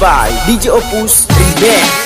by DJ Opus Remix